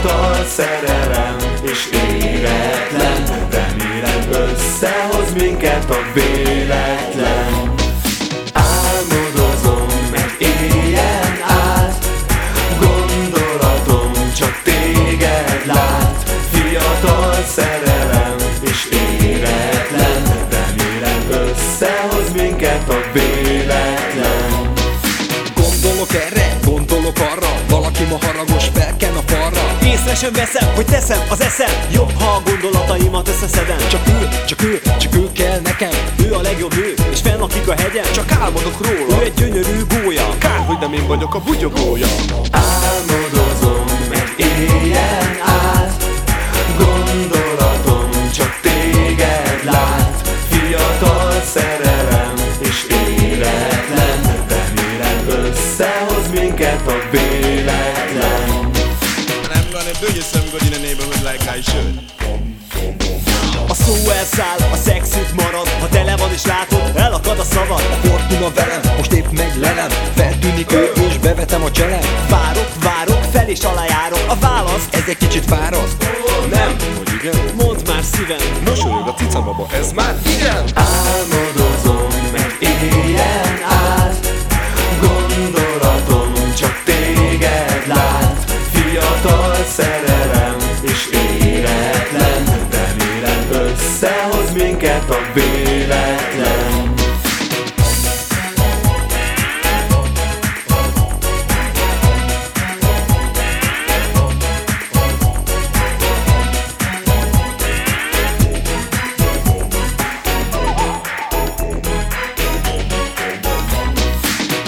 fiatal szerelem és éretlen. Remélem összehoz minket a véletlen. Álmodozom egy éjjel át. Gondolatom csak téged lát. Fiatal szerelem és éretlen. Remélem összehoz minket a véletlen. Gondolok erre, gondolok arra. Valaki ma haragos, felken a parra. Észre sem veszem, hogy teszem az eszem. Jobb, ha a gondolataimat összeszedem. Csak ő, csak ő, csak ő kell nekem. Ő a legjobb nő, és fennakik a hegyen. Csak álmodok róla. Ő egy gyönyörű gólya Kár, hogy nem én vagyok a bugyogója. Álmodozom egy éjjel át. Gondolatom csak téged lát. Fiatal szerelem és életlen. Remélem összehoz minket a gonna do you some good in the neighborhood like I should? A szó elszáll, a szexit marad. Ha tele van és látod, elakad a szavad. Fortuna velem, most épp megy lelem. Feltűnik ő és bevetem a cselem. Várok, várok, fel és alá járok. A válasz, Ez egy kicsit fáraszt Nem, hogy igen? Mondd már szívem. Mosolyog a cica baba, ez már igen szerelem és életlen Remélem összehoz minket a véletlen.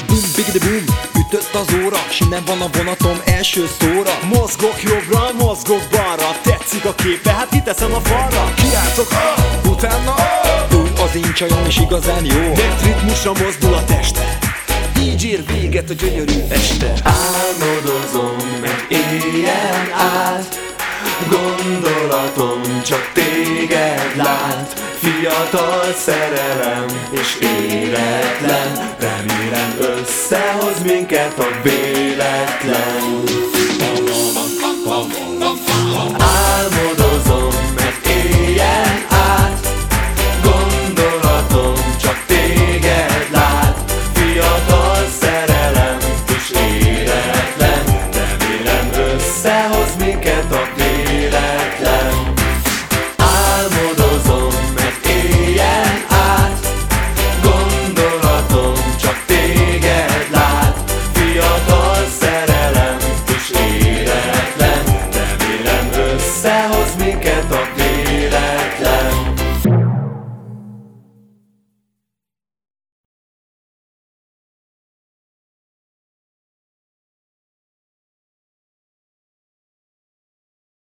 Bum, bigidi bum, ütött az óra S innen van a vonatom első szóra. Mozgok jobbra, mozgok balra Tetszik a képe, hát kiteszem a falra? Kiáltok, ah, utána ah. Ő az én csajom és igazán jó. Mert ritmusra mozdul a teste. Így ér véget a gyönyörű este. Álmodozom egy éjjel át Gondolatom csak téged lát Fiatal szerelem és életlen Remélem összehoz minket a véletlen